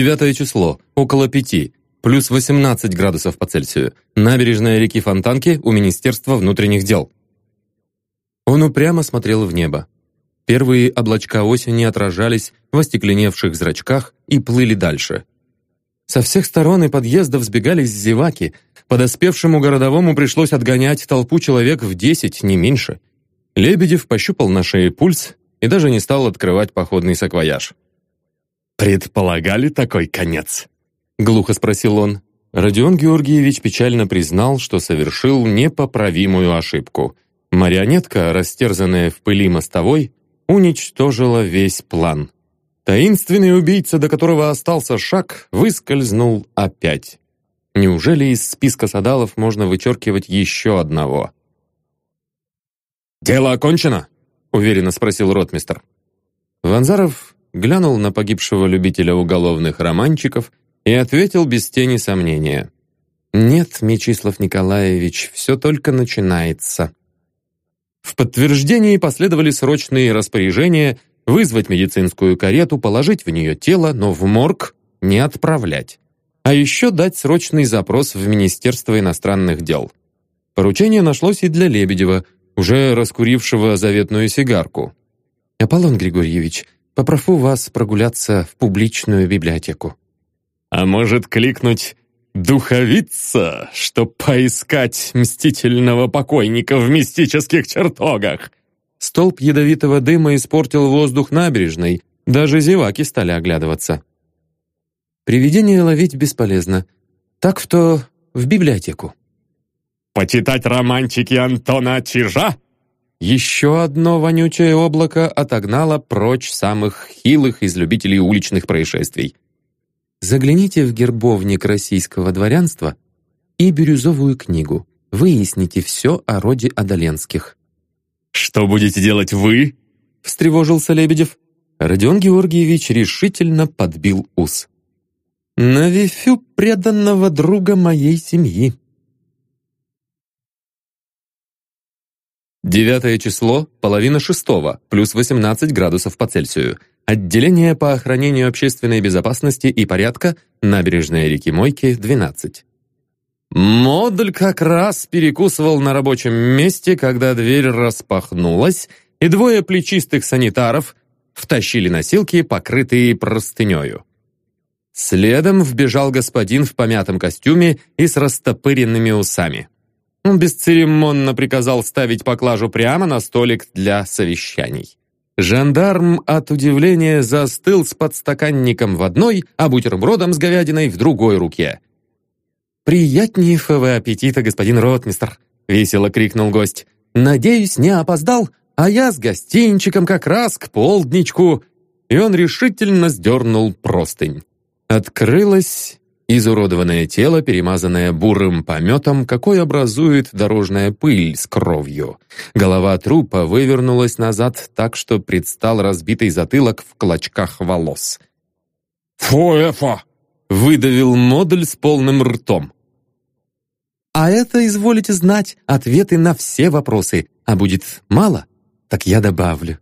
Девятое число, около пяти, плюс 18 градусов по Цельсию. Набережная реки Фонтанки у Министерства внутренних дел. Он упрямо смотрел в небо. Первые облачка осени отражались в остекленевших зрачках и плыли дальше. Со всех сторон и подъездов сбегались зеваки. Подоспевшему городовому пришлось отгонять толпу человек в десять, не меньше. Лебедев пощупал на шее пульс и даже не стал открывать походный саквояж. «Предполагали такой конец?» — глухо спросил он. Родион Георгиевич печально признал, что совершил непоправимую ошибку. Марионетка, растерзанная в пыли мостовой, уничтожила весь план. Таинственный убийца, до которого остался шаг, выскользнул опять. Неужели из списка садалов можно вычеркивать еще одного? «Дело окончено?» — уверенно спросил ротмистр. Ванзаров глянул на погибшего любителя уголовных романчиков и ответил без тени сомнения. «Нет, Мечислав Николаевич, все только начинается». В подтверждении последовали срочные распоряжения вызвать медицинскую карету, положить в нее тело, но в морг не отправлять. А еще дать срочный запрос в Министерство иностранных дел. Поручение нашлось и для Лебедева, уже раскурившего заветную сигарку. «Аполлон Григорьевич, попрошу вас прогуляться в публичную библиотеку». «А может, кликнуть «Духовица, чтоб поискать мстительного покойника в мистических чертогах», Столб ядовитого дыма испортил воздух набережной, даже зеваки стали оглядываться. Привидение ловить бесполезно. Так что в библиотеку. «Почитать романчики Антона Чижа?» Еще одно вонючее облако отогнало прочь самых хилых из любителей уличных происшествий. Загляните в гербовник российского дворянства и бирюзовую книгу. Выясните все о роде Адаленских. «Что будете делать вы?» — встревожился Лебедев. Родион Георгиевич решительно подбил ус. «Навефю преданного друга моей семьи». Девятое число, половина шестого, плюс 18 градусов по Цельсию. Отделение по охранению общественной безопасности и порядка, набережная реки Мойки, 12. Модуль как раз перекусывал на рабочем месте, когда дверь распахнулась, и двое плечистых санитаров втащили носилки, покрытые простынею. Следом вбежал господин в помятом костюме и с растопыренными усами. Он бесцеремонно приказал ставить поклажу прямо на столик для совещаний. Жандарм от удивления застыл с подстаканником в одной, а бутербродом с говядиной в другой руке. «Приятнейшего аппетита, господин ротмистр!» — весело крикнул гость. «Надеюсь, не опоздал, а я с гостинчиком как раз к полдничку!» И он решительно сдернул простынь. Открылось изуродованное тело, перемазанное бурым пометом, какой образует дорожная пыль с кровью. Голова трупа вывернулась назад так, что предстал разбитый затылок в клочках волос. «Фу, Эфа!» выдавил модуль с полным ртом. А это, изволите знать, ответы на все вопросы, а будет мало, так я добавлю.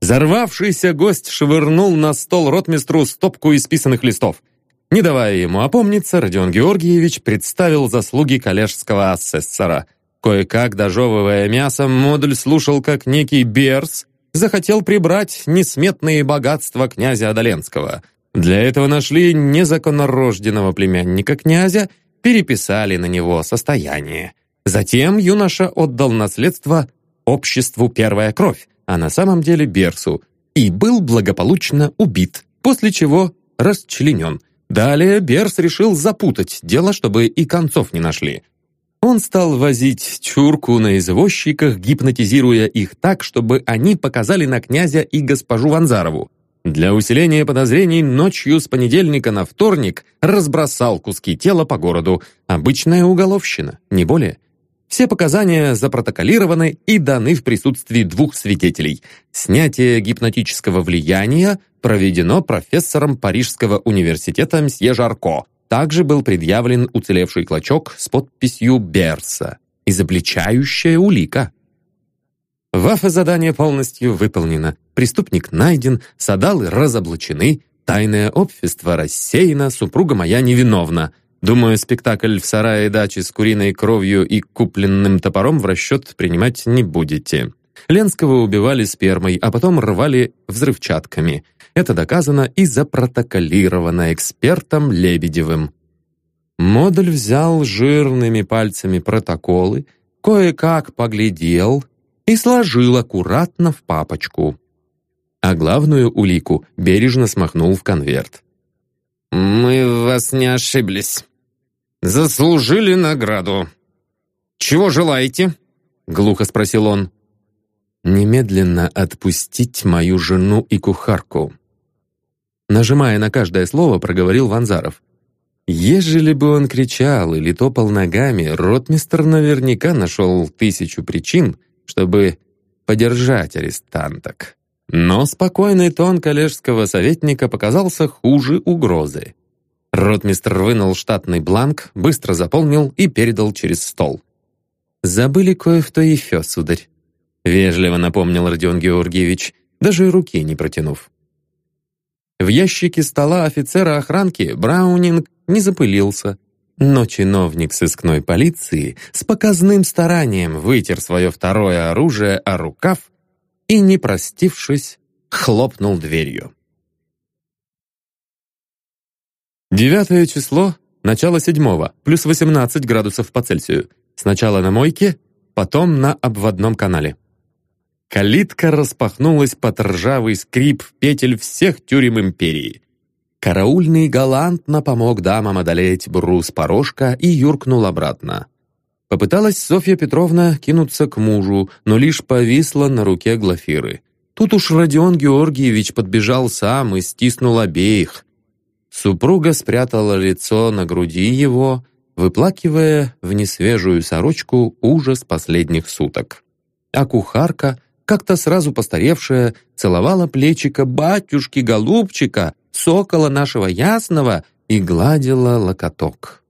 Зарвавшийся гость швырнул на стол ротмистру стопку исписанных листов. Не давая ему опомниться, Родион Георгиевич представил заслуги коллежского асессора. Кое-как дожевывая мясо, модуль слушал, как некий Берс захотел прибрать несметные богатства князя Адаленского — для этого нашли незаконнорожденного племянника князя, переписали на него состояние. Затем юноша отдал наследство обществу «Первая кровь», а на самом деле Берсу, и был благополучно убит, после чего расчленен. Далее Берс решил запутать дело, чтобы и концов не нашли. Он стал возить чурку на извозчиках, гипнотизируя их так, чтобы они показали на князя и госпожу Ванзарову. Для усиления подозрений ночью с понедельника на вторник разбросал куски тела по городу. Обычная уголовщина, не более. Все показания запротоколированы и даны в присутствии двух свидетелей. Снятие гипнотического влияния проведено профессором Парижского университета мсье Жарко. Также был предъявлен уцелевший клочок с подписью Берса. Изобличающая улика. Вафа задание полностью выполнено. Преступник найден, садалы разоблачены, Тайное общество рассеяно, супруга моя невиновна. Думаю, спектакль в сарае дачи с куриной кровью и купленным топором в расчет принимать не будете. Ленского убивали спермой, а потом рвали взрывчатками. Это доказано и запротоколировано экспертом Лебедевым. Модуль взял жирными пальцами протоколы, кое-как поглядел и сложил аккуратно в папочку. А главную улику бережно смахнул в конверт. «Мы в вас не ошиблись. Заслужили награду. Чего желаете?» — глухо спросил он. «Немедленно отпустить мою жену и кухарку». Нажимая на каждое слово, проговорил Ванзаров. Ежели бы он кричал или топал ногами, ротмистр наверняка нашел тысячу причин, чтобы подержать арестанток. Но спокойный тон коллежского советника показался хуже угрозы. Ротмистр вынул штатный бланк, быстро заполнил и передал через стол. «Забыли кое-что еще, сударь», — вежливо напомнил Родион Георгиевич, даже руки не протянув. В ящике стола офицера охранки Браунинг не запылился, но чиновник сыскной полиции с показным старанием вытер свое второе оружие о рукав и, не простившись, хлопнул дверью. Девятое число, начало седьмого, плюс 18 градусов по Цельсию. Сначала на мойке, потом на обводном канале. Калитка распахнулась под ржавый скрип петель всех тюрем империи. Караульный галантно помог дамам одолеть брус порожка и юркнул обратно. Попыталась Софья Петровна кинуться к мужу, но лишь повисла на руке Глафиры. Тут уж Родион Георгиевич подбежал сам и стиснул обеих. Супруга спрятала лицо на груди его, выплакивая в несвежую сорочку ужас последних суток. А кухарка — как-то сразу постаревшая, целовала плечика батюшки-голубчика, сокола нашего ясного, и гладила локоток.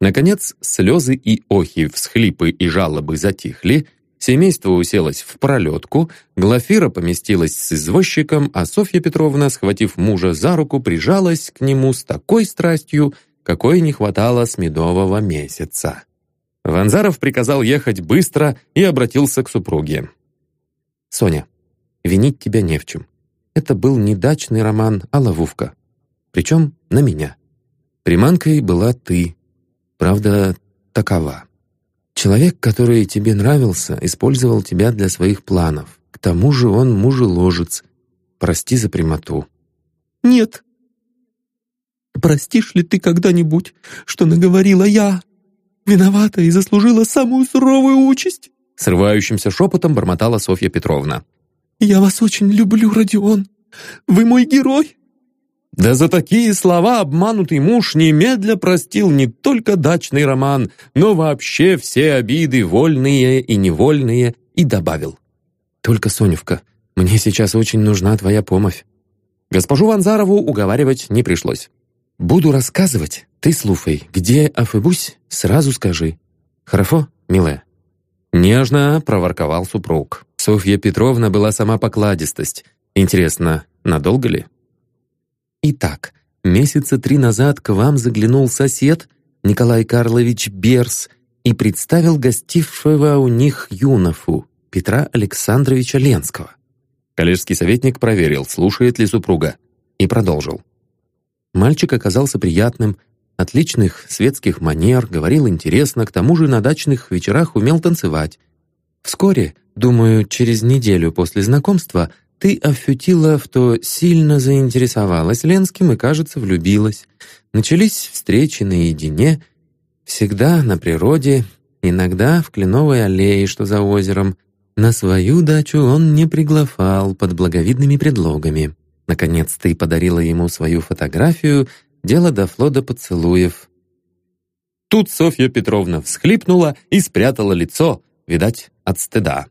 Наконец, слезы и охи, всхлипы и жалобы затихли, семейство уселось в пролетку, Глафира поместилась с извозчиком, а Софья Петровна, схватив мужа за руку, прижалась к нему с такой страстью, какой не хватало с медового месяца. Ванзаров приказал ехать быстро и обратился к супруге. Соня, винить тебя не в чем. Это был не дачный роман, а ловушка. Причем на меня. Приманкой была ты. Правда, такова. Человек, который тебе нравился, использовал тебя для своих планов. К тому же он мужеложец. Прости за прямоту. Нет. Простишь ли ты когда-нибудь, что наговорила я? Виновата и заслужила самую суровую участь? Срывающимся шепотом бормотала Софья Петровна. «Я вас очень люблю, Родион. Вы мой герой». Да за такие слова обманутый муж немедля простил не только дачный роман, но вообще все обиды, вольные и невольные, и добавил. «Только, Сонювка, мне сейчас очень нужна твоя помощь». Госпожу Ванзарову уговаривать не пришлось. «Буду рассказывать, ты слушай. Где ошибусь, сразу скажи. Хорошо, милая?» Нежно проворковал супруг. Софья Петровна была сама покладистость. Интересно, надолго ли? Итак, месяца три назад к вам заглянул сосед Николай Карлович Берс и представил гостившего у них юнофу Петра Александровича Ленского. Коллежский советник проверил, слушает ли супруга, и продолжил. Мальчик оказался приятным, Отличных светских манер, говорил интересно, к тому же на дачных вечерах умел танцевать. Вскоре, думаю, через неделю после знакомства, ты ощутила, что сильно заинтересовалась Ленским и, кажется, влюбилась. Начались встречи наедине, всегда на природе, иногда в кленовой аллее, что за озером. На свою дачу он не приглашал под благовидными предлогами. Наконец ты подарила ему свою фотографию — Дело дошло до поцелуев. Тут Софья Петровна всхлипнула и спрятала лицо, видать, от стыда.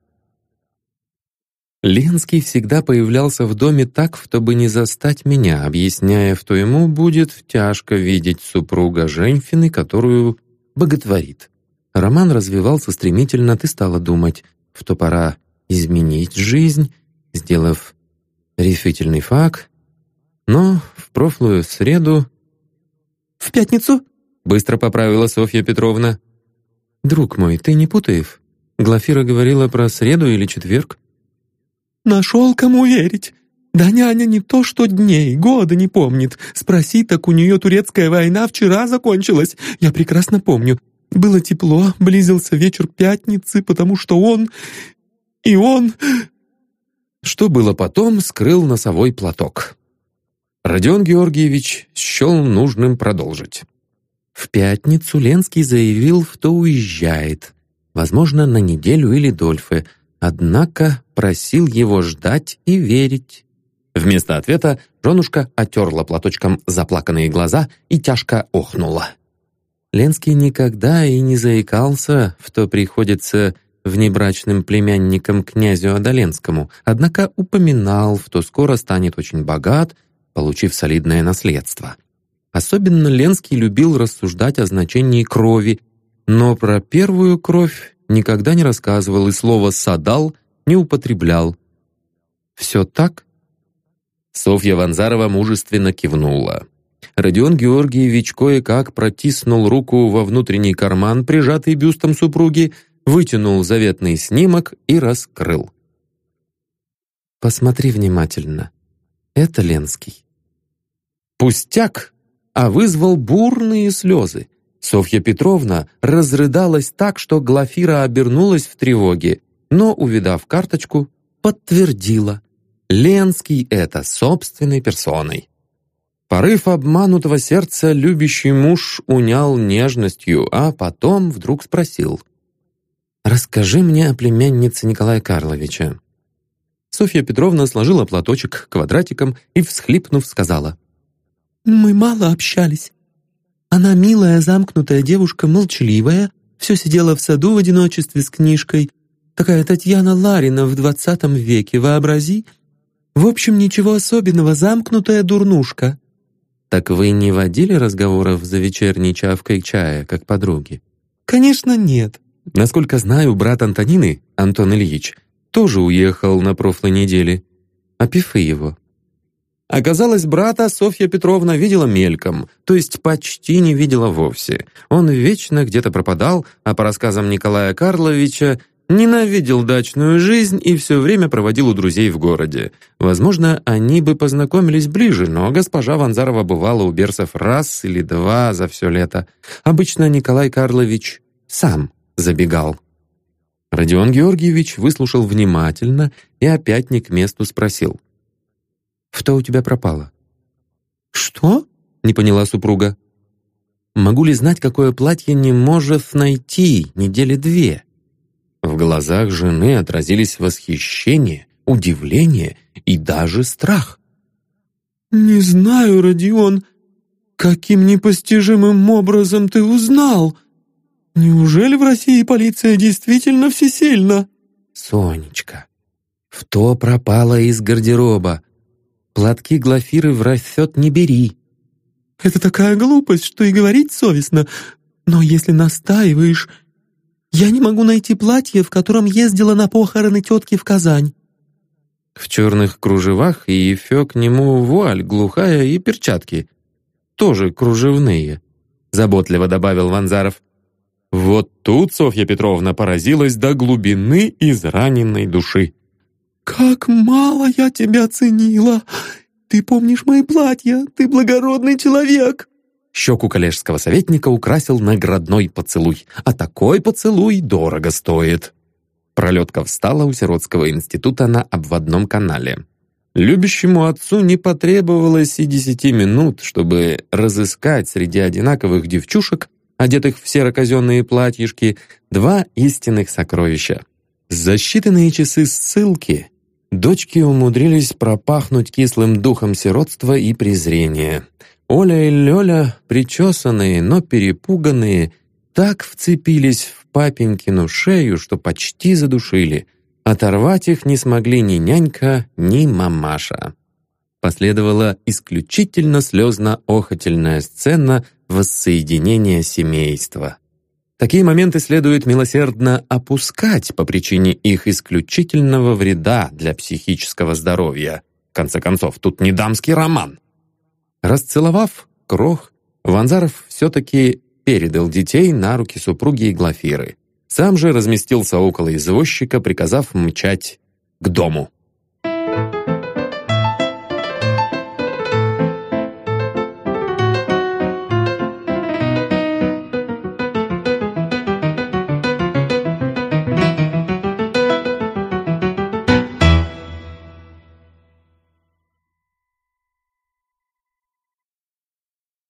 Ленский всегда появлялся в доме так, чтобы не застать меня, объясняя, что ему будет тяжко видеть супруга Женьфины, которую боготворит. Роман развивался стремительно, ты стала думать, что пора изменить жизнь, сделав решительный факт, но в профлую среду...» «В пятницу?» — быстро поправила Софья Петровна. «Друг мой, ты не путаев? Глафира говорила про среду или четверг?» «Нашел, кому верить. Да няня не то что дней, года не помнит. Спроси, так у нее турецкая война вчера закончилась. Я прекрасно помню. Было тепло, близился вечер пятницы, потому что он... И он...» Что было потом, скрыл носовой платок. Родион Георгиевич счел нужным продолжить. В пятницу Ленский заявил, что уезжает. Возможно, на неделю или дольше. Однако просил его ждать и верить. Вместо ответа женушка отерла платочком заплаканные глаза и тяжко охнула. Ленский никогда и не заикался, что приходится внебрачным племянником князю Адаленскому, однако упоминал, что скоро станет очень богат, получив солидное наследство. Особенно Ленский любил рассуждать о значении крови, но про первую кровь никогда не рассказывал и слово «садал» не употреблял. «Все так?» Софья Ванзарова мужественно кивнула. Родион Георгиевич кое-как протиснул руку во внутренний карман, прижатый бюстом супруги, вытянул заветный снимок и раскрыл. «Посмотри внимательно. Это Ленский». Пустяк, а вызвал бурные слезы. Софья Петровна разрыдалась так, что Глафира обернулась в тревоге, но, увидав карточку, подтвердила. Ленский это собственной персоной. Порыв обманутого сердца любящий муж унял нежностью, а потом вдруг спросил. «Расскажи мне о племяннице Николая Карловича». Софья Петровна сложила платочек квадратиком и, всхлипнув, сказала. «Мы мало общались. Она милая, замкнутая девушка, молчаливая, все сидела в саду в одиночестве с книжкой. Такая Татьяна Ларина в двадцатом веке, вообрази. В общем, ничего особенного, замкнутая дурнушка». «Так вы не водили разговоров за вечерней чавкой чая, как подруги?» «Конечно, нет». Насколько знаю, брат Антонины, Антон Ильич, тоже уехал на прошлой неделе. Опифы его. Оказалось, брата Софья Петровна видела мельком, то есть почти не видела вовсе. Он вечно где-то пропадал, а по рассказам Николая Карловича, Ненавидел дачную жизнь и все время проводил у друзей в городе. Возможно, они бы познакомились ближе, но госпожа Ванзарова бывала у Берсов раз или два за все лето. Обычно Николай Карлович сам забегал. Родион Георгиевич выслушал внимательно и опять не к месту спросил. «Что у тебя пропало?» «Что?» — не поняла супруга. «Могу ли знать, какое платье не может найти недели две?» В глазах жены отразились восхищение, удивление и даже страх. «Не знаю, Родион, каким непостижимым образом ты узнал? Неужели в России полиция действительно всесильна?» «Сонечка, в то пропало из гардероба. Платки Глафиры в расчет не бери». «Это такая глупость, что и говорить совестно. Но если настаиваешь, я не могу найти платье, в котором ездила на похороны тетки в Казань». В черных кружевах и ефе к нему вуаль глухая и перчатки. Тоже кружевные, заботливо добавил Ванзаров. Вот тут Софья Петровна поразилась до глубины израненной души. «Как мало я тебя ценила! Ты помнишь мои платья, ты благородный человек!» Щеку коллежского советника украсил наградной поцелуй, а такой поцелуй дорого стоит. Пролетка встала у сиротского института на обводном канале. Любящему отцу не потребовалось и десяти минут, чтобы разыскать среди одинаковых девчушек, одетых в серо-казенные платьишки, два истинных сокровища. За считанные часы ссылки дочки умудрились пропахнуть кислым духом сиротства и презрения. Оля и Лёля, причесанные, но перепуганные, так вцепились в папенькину шею, что почти задушили. Оторвать их не смогли ни нянька, ни мамаша. Последовала исключительно слезно-охотельная сцена воссоединения семейства. Такие моменты следует милосердно опускать по причине их исключительного вреда для психического здоровья. В конце концов, тут не дамский роман. Расцеловав крох, Ванзаров все-таки передал детей на руки супруги и Глафиры. Сам же разместился около извозчика, приказав мчать к дому.